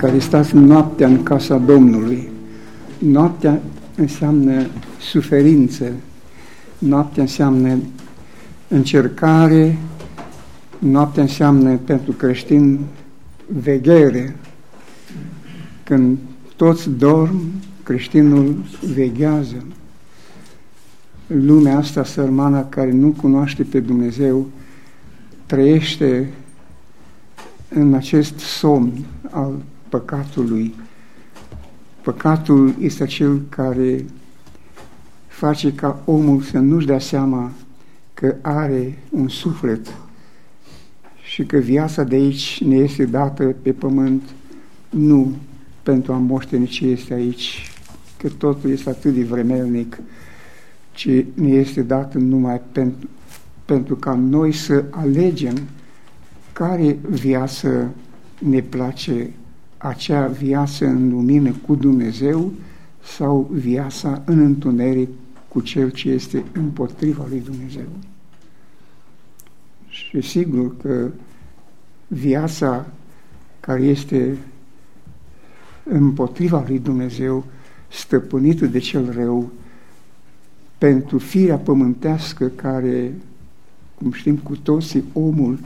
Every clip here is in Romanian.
care stați noaptea în casa Domnului. Noaptea înseamnă suferință, noaptea înseamnă încercare, noaptea înseamnă pentru creștin veghere. Când toți dorm, creștinul veghează. Lumea asta sărmană care nu cunoaște pe Dumnezeu trăiește în acest somn al păcatului. Păcatul este acel care face ca omul să nu-și dea seama că are un suflet și că viața de aici ne este dată pe pământ nu pentru a moșteni ce este aici, că totul este atât de vremelnic, ci ne este dată numai pentru, pentru ca noi să alegem care viață ne place acea viață în lumină cu Dumnezeu sau viața în întuneric cu cel ce este împotriva lui Dumnezeu. Și sigur că viața care este împotriva lui Dumnezeu, stăpânită de cel rău, pentru firea pământească care, cum știm cu toții, omul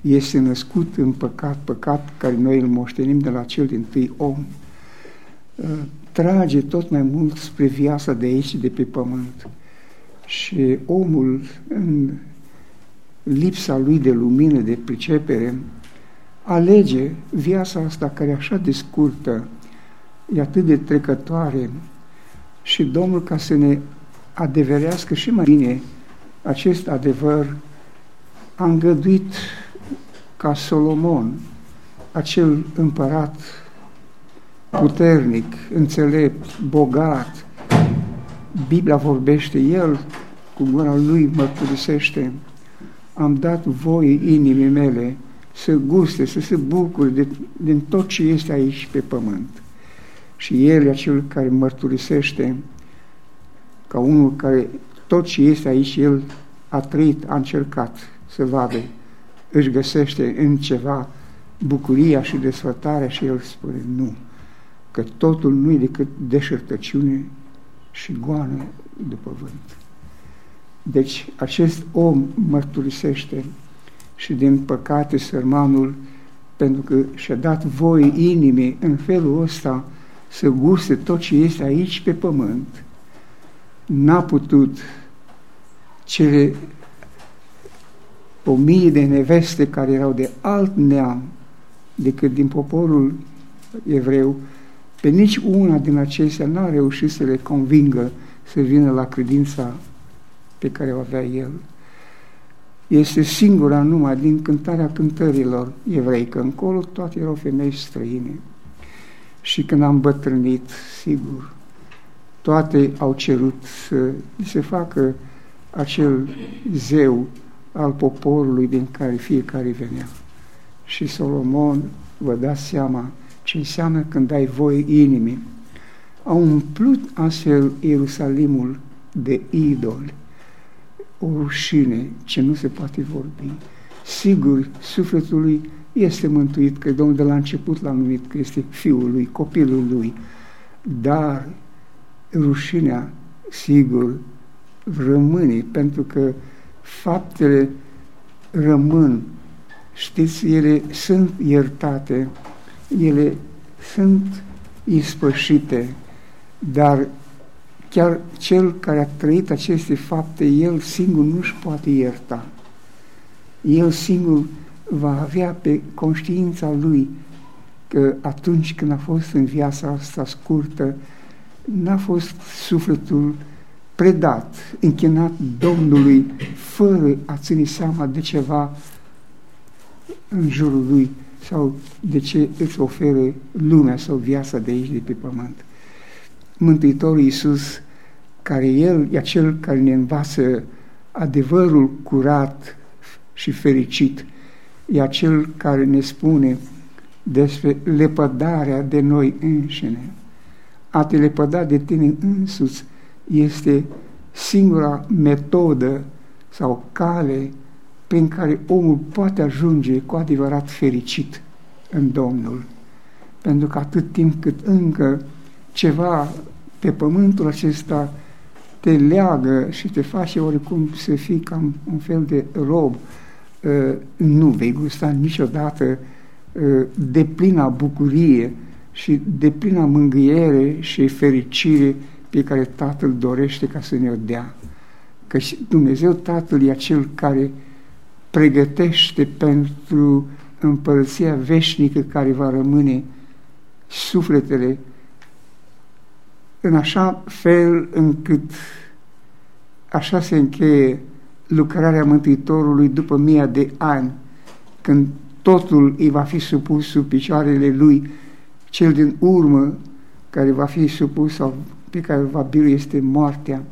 este născut în păcat, păcat care noi îl moștenim de la cel din tâi om, uh, trage tot mai mult spre viața de aici, de pe pământ. Și omul, în lipsa lui de lumină, de pricepere, alege viața asta care e așa de scurtă, e atât de trecătoare și Domnul ca să ne adeverească și mai bine acest adevăr a îngăduit ca Solomon, acel împărat puternic, înțelept, bogat. Biblia vorbește, el cu gura lui mărturisește, am dat voie inimii mele să guste, să se bucure de, din tot ce este aici pe pământ. Și el e acel care mărturisește ca unul care tot ce este aici, el a trăit, a încercat să vadă își găsește în ceva bucuria și desfătarea și el spune nu, că totul nu e decât deșertăciune și goană după vânt. Deci acest om mărturisește și din păcate sărmanul, pentru că și-a dat voie inimii în felul ăsta să guste tot ce este aici pe pământ, n-a putut cele o mie de neveste care erau de alt neam decât din poporul evreu, pe nici una din acestea n-a reușit să le convingă să vină la credința pe care o avea el. Este singura numai din cântarea cântărilor evrei, că încolo toate erau femei străine. Și când am bătrânit, sigur, toate au cerut să se facă acel zeu al poporului din care fiecare venea. Și Solomon, vă dați seama ce înseamnă când ai voie inimii. A umplut astfel Ierusalimul de idoli, o rușine ce nu se poate vorbi. Sigur, sufletul lui este mântuit, că Domnul de la început l-a numit că este fiul lui, copilul lui, dar rușinea, sigur, rămâne, pentru că faptele rămân. Știți, ele sunt iertate, ele sunt ispășite, dar chiar cel care a trăit aceste fapte, el singur nu-și poate ierta. El singur va avea pe conștiința lui că atunci când a fost în viața asta scurtă, n-a fost sufletul predat, închinat Domnului, fără a ține seama de ceva în jurul lui sau de ce îți oferă lumea sau viața de aici, de pe pământ. Mântuitorul Iisus, care El e acel care ne învață adevărul curat și fericit, e acel care ne spune despre lepădarea de noi înșine. A te lepăda de tine însuți este singura metodă sau cale prin care omul poate ajunge cu adevărat fericit în Domnul. pentru că atât timp cât încă ceva pe pământul acesta te leagă și te face oricum să fii cam un fel de rob, uh, nu vei gusta niciodată uh, de plina bucurie și de plina mângâiere și fericire pe care Tatăl dorește ca să ne-o dea. Că Dumnezeu Tatăl e acel care pregătește pentru împărăția veșnică care va rămâne sufletele în așa fel încât așa se încheie lucrarea Mântuitorului după mii de ani, când totul îi va fi supus sub picioarele lui, cel din urmă care va fi supus sau pe care va birui este moartea.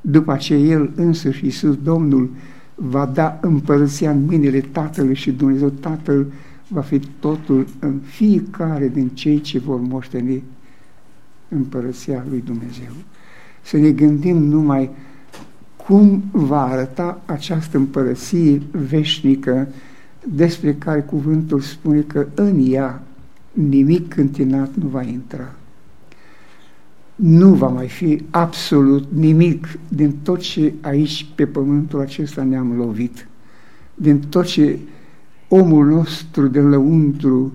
După ce el însuși, Iisus Domnul, va da împărăția în mâinile Tatălui și Dumnezeu Tatăl va fi totul în fiecare din cei ce vor moșteni împărăția lui Dumnezeu. Să ne gândim numai cum va arăta această împărăție veșnică despre care cuvântul spune că în ea nimic întinat nu va intra. Nu va mai fi absolut nimic din tot ce aici pe pământul acesta ne-am lovit, din tot ce omul nostru de lăuntru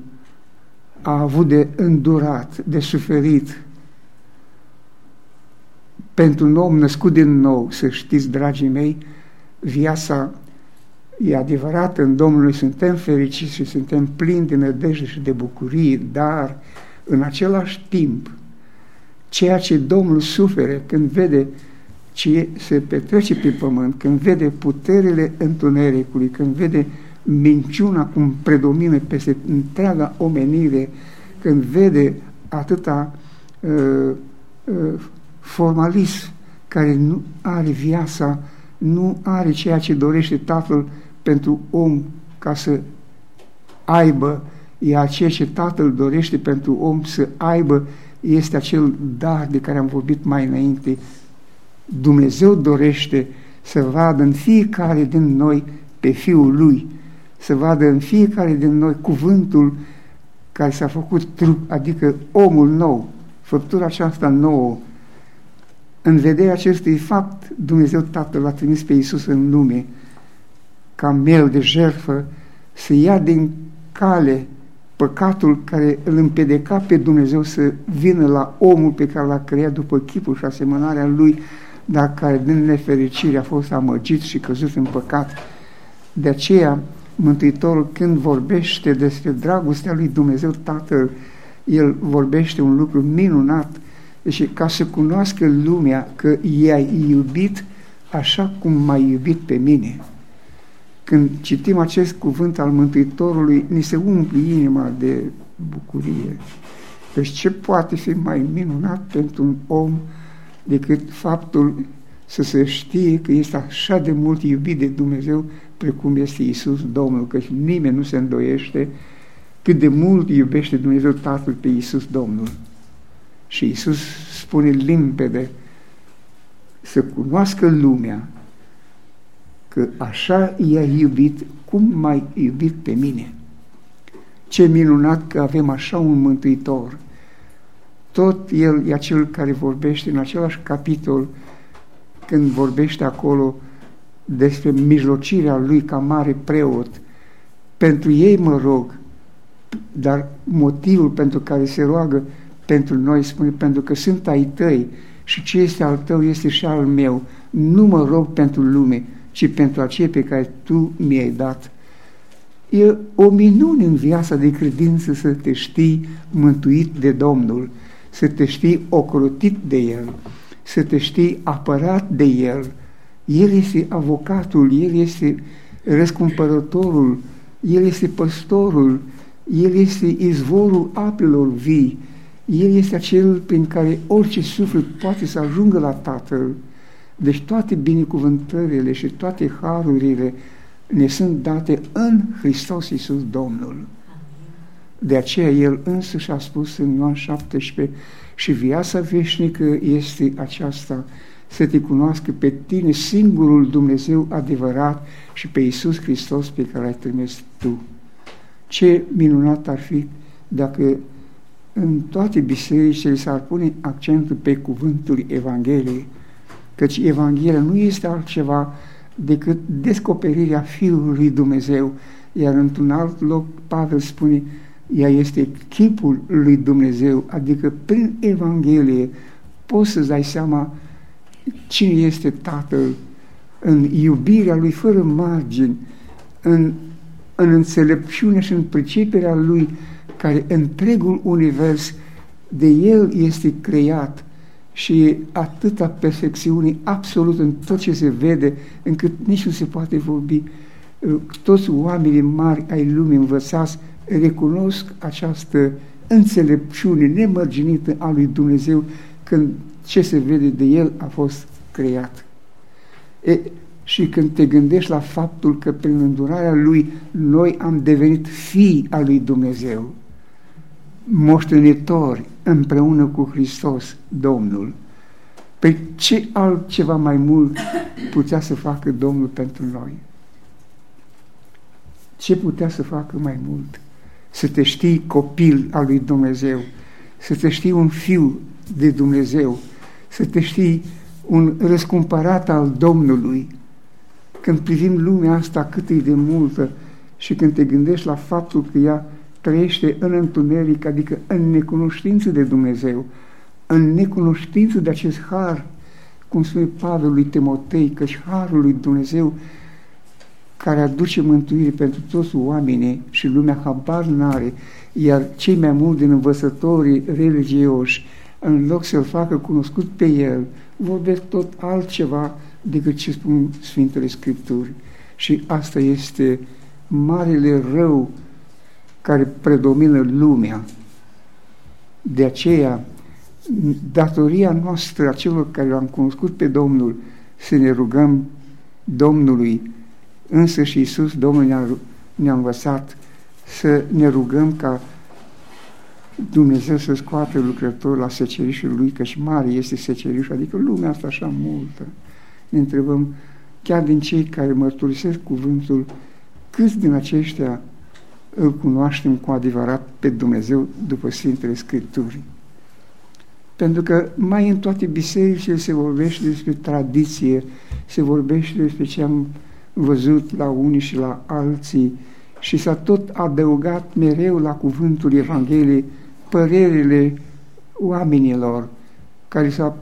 a avut de îndurat, de suferit, pentru un om născut din nou, să știți, dragii mei, viața e adevărat, în Domnului suntem fericiți și suntem plini de nădejde și de bucurie, dar în același timp, ceea ce Domnul sufere când vede ce se petrece pe pământ, când vede puterile întunericului, când vede minciuna cum predomină peste întreaga omenire, când vede atâta uh, uh, formalism care nu are viața, nu are ceea ce dorește Tatăl pentru om ca să aibă, iar ceea ce Tatăl dorește pentru om să aibă este acel dar de care am vorbit mai înainte. Dumnezeu dorește să vadă în fiecare din noi pe Fiul Lui, să vadă în fiecare din noi cuvântul care s-a făcut trup, adică omul nou, făptura aceasta nouă, în vederea acestui fapt, Dumnezeu Tatăl a trimis pe Iisus în lume ca mel de jertfă să ia din cale păcatul care îl împedeca pe Dumnezeu să vină la omul pe care l-a creat după chipul și asemănarea lui, dar care din nefericire a fost amăgit și căzut în păcat. De aceea, Mântuitorul când vorbește despre dragostea lui Dumnezeu Tatăl, el vorbește un lucru minunat, deci ca să cunoască lumea că i-ai iubit așa cum m-ai iubit pe mine. Când citim acest cuvânt al Mântuitorului, ni se umple inima de bucurie. Deci ce poate fi mai minunat pentru un om decât faptul să se știe că este așa de mult iubit de Dumnezeu precum este Isus Domnul, că nimeni nu se îndoiește cât de mult iubește Dumnezeu Tatăl pe Isus Domnul. Și Isus spune limpede să cunoască lumea că așa i-a iubit cum m-ai iubit pe mine. Ce minunat că avem așa un mântuitor. Tot el e acel care vorbește în același capitol când vorbește acolo despre mijlocirea lui ca mare preot. Pentru ei mă rog, dar motivul pentru care se roagă pentru noi, spune, pentru că sunt ai tăi și ce este al tău este și al meu. Nu mă rog pentru lume, ci pentru acei pe care tu mi-ai dat. E o minune în viața de credință să te știi mântuit de Domnul, să te știi ocrotit de El, să te știi apărat de El. El este avocatul, El este răscumpărătorul, El este păstorul, El este izvorul apelor vii, el este acel prin care orice suflet poate să ajungă la Tatăl. Deci toate binecuvântările și toate harurile ne sunt date în Hristos Iisus Domnul. De aceea El însuși a spus în Ioan 17 și viața veșnică este aceasta, să te cunoască pe tine singurul Dumnezeu adevărat și pe Iisus Hristos pe care l-ai trimis tu. Ce minunat ar fi dacă în toate bisericile s-ar pune accentul pe cuvântul Evangheliei, căci Evanghelia nu este altceva decât descoperirea Fiului Dumnezeu, iar într-un alt loc Pavel spune, ea este chipul lui Dumnezeu, adică prin Evanghelie poți să-ți dai seama cine este Tatăl în iubirea lui fără margini, în, în înțelepciunea și în priceperea lui, care întregul univers de el este creat și atâta perfecțiune absolut în tot ce se vede, încât nici nu se poate vorbi. Toți oamenii mari ai lumii învățați recunosc această înțelepciune nemărginită a lui Dumnezeu când ce se vede de el a fost creat. E, și când te gândești la faptul că prin îndurarea lui noi am devenit fii al lui Dumnezeu, moștenitori împreună cu Hristos, Domnul, pe ce altceva mai mult putea să facă Domnul pentru noi? Ce putea să facă mai mult? Să te știi copil al lui Dumnezeu, să te știi un fiu de Dumnezeu, să te știi un răscumpărat al Domnului. Când privim lumea asta cât e de multă și când te gândești la faptul că ea trăiește în întuneric, adică în necunoștință de Dumnezeu, în necunoștință de acest har, cum spune Pavel lui Timotei, căci harul lui Dumnezeu care aduce mântuire pentru toți oamenii și lumea habar n-are, iar cei mai mulți din învățătorii religioși, în loc să-L facă cunoscut pe El, vorbesc tot altceva decât ce spun Sfintele Scripturi. Și asta este marele rău care predomină lumea. De aceea, datoria noastră a celor care l-am cunoscut pe Domnul, să ne rugăm Domnului, însă și Iisus, Domnul ne-a, ne învățat să ne rugăm ca Dumnezeu să scoată lucrătorul la secerișul lui, căci mare este secerișul, adică lumea asta așa multă. Ne întrebăm, chiar din cei care mărturisesc cuvântul, câți din aceștia îl cunoaștem cu adevărat pe Dumnezeu după Sfintele Scripturii. Pentru că mai în toate bisericile se vorbește despre tradiție, se vorbește despre ce am văzut la unii și la alții și s-a tot adăugat mereu la cuvântul Evangheliei părerile oamenilor care s-a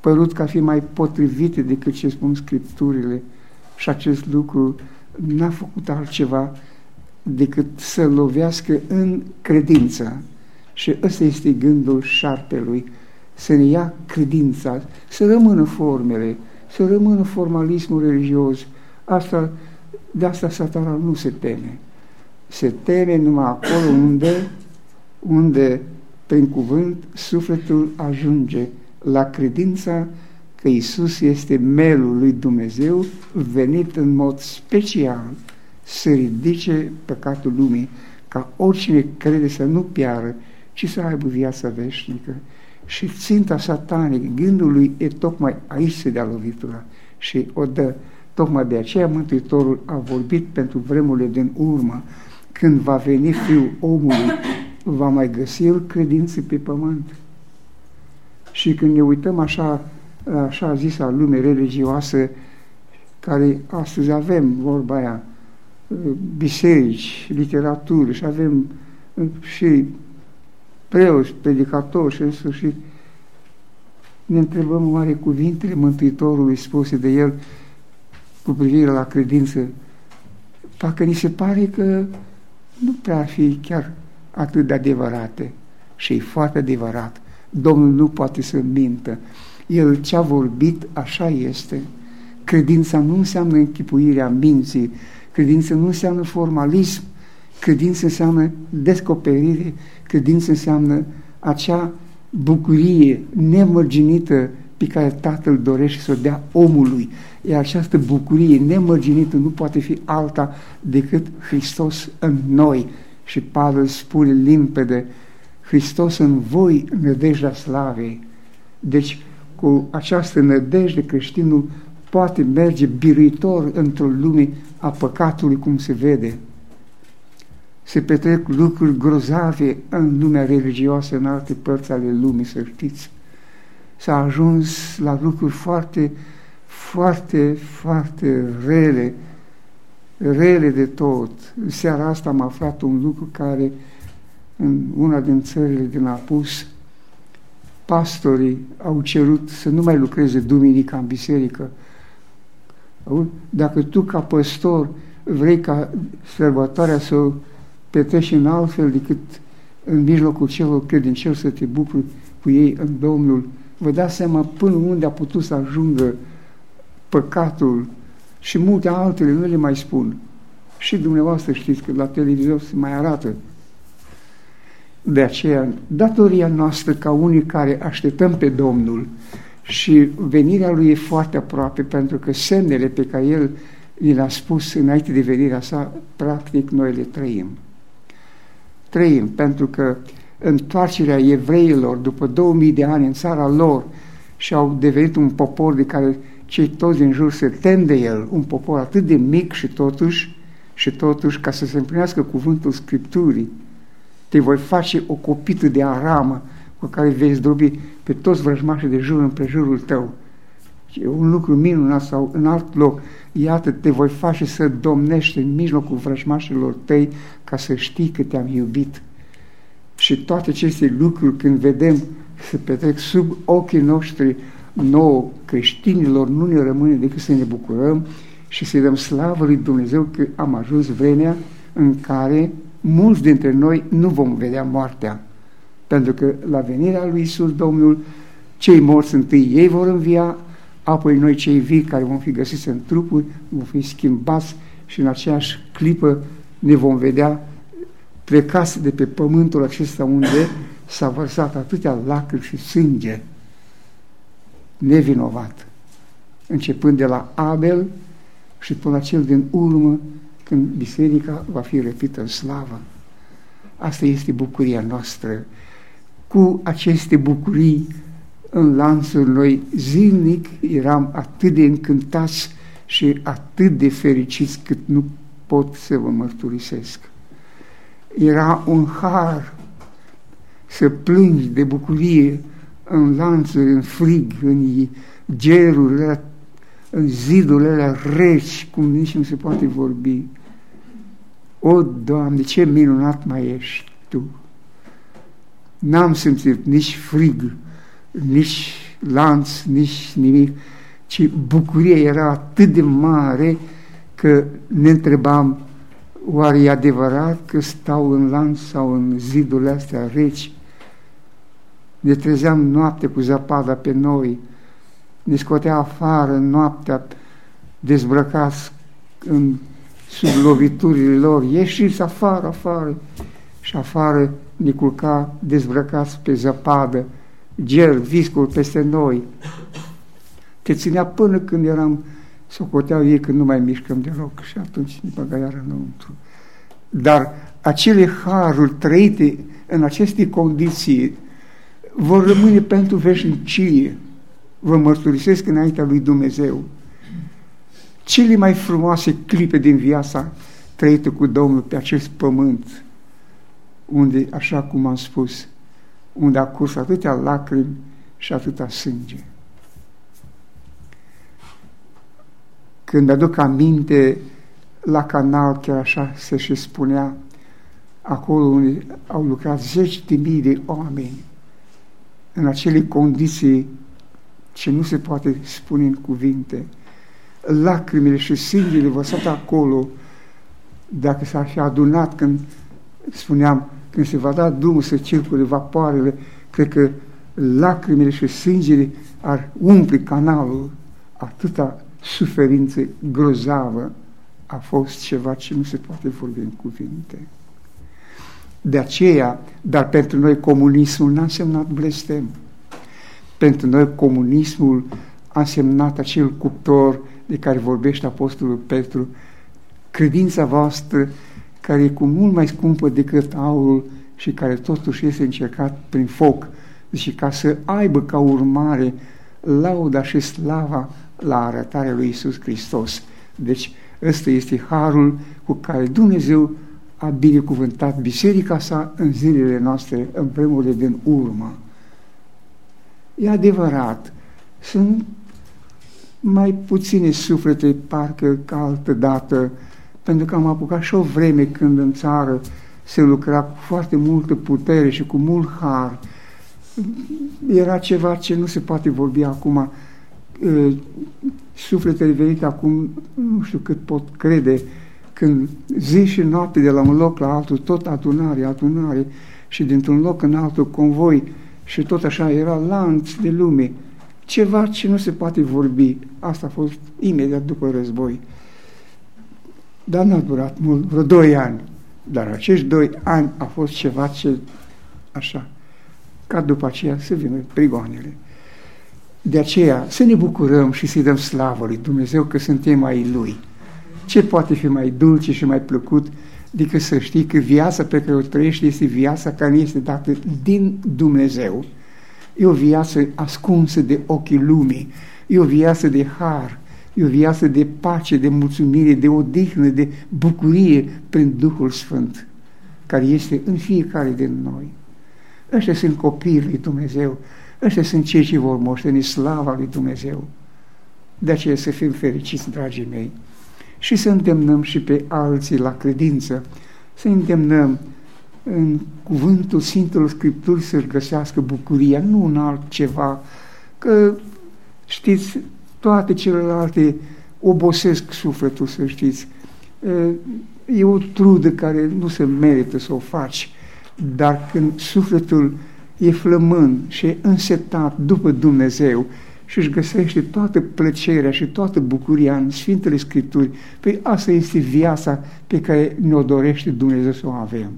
părut ca fi mai potrivite decât ce spun Scripturile și acest lucru n-a făcut altceva decât să lovească în credință. Și ăsta este gândul șarpelui, să ne ia credința, să rămână formele, să rămână formalismul religios. Asta, de asta satana nu se teme. Se teme numai acolo unde, unde prin cuvânt sufletul ajunge la credința că Isus este melul lui Dumnezeu venit în mod special să ridice păcatul lumii, ca oricine crede să nu piară, ci să aibă viața veșnică. Și ținta satanic, gândul lui e tocmai aici se dea lovitura și o dă. Tocmai de aceea Mântuitorul a vorbit pentru vremurile din urmă, când va veni Fiul omului, va mai găsi el credință pe pământ. Și când ne uităm așa, așa zisa lume religioasă, care astăzi avem vorba aia, biserici, literaturi și avem și preoți, predicatori și în sfârșit ne întrebăm oare cuvintele Mântuitorului spuse de el cu privire la credință parcă ni se pare că nu prea ar fi chiar atât de adevărate și e foarte adevărat. Domnul nu poate să mintă. El ce-a vorbit, așa este. Credința nu înseamnă închipuirea minții, Credință nu înseamnă formalism, credință înseamnă descoperire, credință înseamnă acea bucurie nemărginită pe care Tatăl dorește să o dea omului. Iar această bucurie nemărginită nu poate fi alta decât Hristos în noi. Și Pavel spune limpede, Hristos în voi, nădejdea slavei. Deci, cu această nădejde, creștinul poate merge biruitor într-o lume a păcatului, cum se vede. se petrec lucruri grozave în lumea religioasă, în alte părți ale lumii, să știți. S-a ajuns la lucruri foarte, foarte, foarte rele, rele de tot. În seara asta am aflat un lucru care în una din țările din Apus, pastorii au cerut să nu mai lucreze duminica în biserică. Dacă tu ca păstor vrei ca sărbătoarea să o petreci în altfel decât în mijlocul celor credincioși să te bucuri cu ei în Domnul, vă dați seama până unde a putut să ajungă păcatul și multe altele, nu le mai spun. Și dumneavoastră știți că la televizor se mai arată. De aceea, datoria noastră ca unii care așteptăm pe Domnul și venirea Lui e foarte aproape, pentru că semnele pe care El ni le-a spus înainte de venirea sa, practic noi le trăim. Trăim, pentru că întoarcerea evreilor după 2000 de ani în țara lor și au devenit un popor de care cei toți din jur se tem de el, un popor atât de mic și totuși, și totuși, ca să se împlinească cuvântul Scripturii, te voi face o copită de aramă cu care vei zdrobi pe toți vrăjmașii de jur împrejurul tău. E un lucru minunat sau în alt loc. Iată, te voi face să domnești în mijlocul vrăjmașilor tăi ca să știi că te-am iubit. Și toate aceste lucruri, când vedem să petrec sub ochii noștri nouă creștinilor, nu ne rămâne decât să ne bucurăm și să-i dăm slavă lui Dumnezeu că am ajuns vremea în care mulți dintre noi nu vom vedea moartea. Pentru că la venirea lui Isus Domnul, cei morți întâi ei vor învia, apoi noi cei vii care vom fi găsiți în trupuri, vom fi schimbați și în aceeași clipă ne vom vedea plecați de pe pământul acesta unde s-a vărsat atâtea lacrimi și sânge nevinovat, începând de la Abel și până la cel din urmă, când biserica va fi răpită în slavă. Asta este bucuria noastră. Cu aceste bucurii în lanțul noi zilnic eram atât de încântați și atât de fericiți cât nu pot să vă mărturisesc. Era un har să plângi de bucurie în lanțuri, în frig, în gerurile, în zidurile reci, cum nici nu se poate vorbi. O, Doamne, ce minunat mai ești Tu! N-am simțit nici frig, nici lanț, nici nimic, ci bucuria era atât de mare că ne întrebam, oare e adevărat că stau în lanț sau în zidurile astea reci? Ne trezeam noapte cu zăpada pe noi, ne scotea afară noaptea dezbrăcați în sub loviturile lor, ieșiți afară, afară, și afară ne culca dezbrăcați pe zăpadă, ger, viscul peste noi. Te ținea până când eram, socoteau ei când nu mai mișcăm deloc și atunci ne băga iară înăuntru. Dar acele haruri trăite în aceste condiții vor rămâne pentru veșnicie. Vă mărturisesc înaintea lui Dumnezeu cele mai frumoase clipe din viața trăită cu Domnul pe acest pământ, unde, așa cum am spus, unde a curs atâtea lacrimi și atâta sânge. Când aduc aminte la canal, chiar așa se și spunea, acolo unde au lucrat zeci de mii de oameni, în acele condiții ce nu se poate spune în cuvinte, lacrimile și sângele vărsat acolo, dacă s-ar fi adunat când, spuneam, când se va da drumul să circule vapoarele, cred că lacrimile și sângele ar umple canalul. Atâta suferință grozavă a fost ceva ce nu se poate vorbi în cuvinte. De aceea, dar pentru noi comunismul n-a însemnat blestem. Pentru noi comunismul a însemnat acel cuptor de care vorbește Apostolul Petru, credința voastră care e cu mult mai scumpă decât aurul și care totuși este încercat prin foc, și ca să aibă ca urmare lauda și slava la arătarea lui Isus Hristos. Deci ăsta este harul cu care Dumnezeu a binecuvântat biserica sa în zilele noastre, în vremurile din urmă. E adevărat, sunt mai puține suflete, parcă ca altă dată, pentru că am apucat și o vreme când în țară se lucra cu foarte multă putere și cu mult har. Era ceva ce nu se poate vorbi acum. Sufletele venite acum, nu știu cât pot crede, când zi și noapte de la un loc la altul, tot adunare, adunare și dintr-un loc în altul convoi și tot așa era lanț de lume. Ceva ce nu se poate vorbi. Asta a fost imediat după război. Dar n-a durat mult, vreo doi ani. Dar acești doi ani a fost ceva ce, așa, ca după aceea să vină prigoanele. De aceea să ne bucurăm și să-i dăm slavă lui Dumnezeu că suntem ai Lui. Ce poate fi mai dulce și mai plăcut decât să știi că viața pe care o trăiești este viața care este dată din Dumnezeu. E o viață ascunsă de ochii lumii, e o viață de har, e o viață de pace, de mulțumire, de odihnă, de bucurie prin Duhul Sfânt, care este în fiecare din noi. Ăștia sunt copiii lui Dumnezeu, ăștia sunt cei ce vor moșteni slava lui Dumnezeu. De aceea să fim fericiți, dragii mei și să îndemnăm și pe alții la credință, să îndemnăm în cuvântul Sfintelor Scripturi să-și găsească bucuria, nu în altceva, că știți, toate celelalte obosesc sufletul, să știți. E o trudă care nu se merită să o faci, dar când sufletul e flămând și e însetat după Dumnezeu, și își găsește toată plăcerea și toată bucuria în Sfintele Scripturi. Păi asta este viața pe care ne-o dorește Dumnezeu să o avem.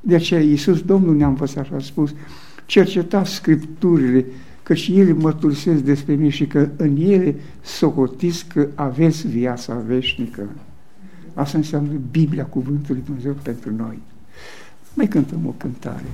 De aceea Iisus Domnul ne-a învățat și a spus, cercetați Scripturile, căci ele mărturisesc despre mine și că în ele socotiți că aveți viața veșnică. Asta înseamnă Biblia, Cuvântul lui Dumnezeu pentru noi. Mai cântăm o cântare.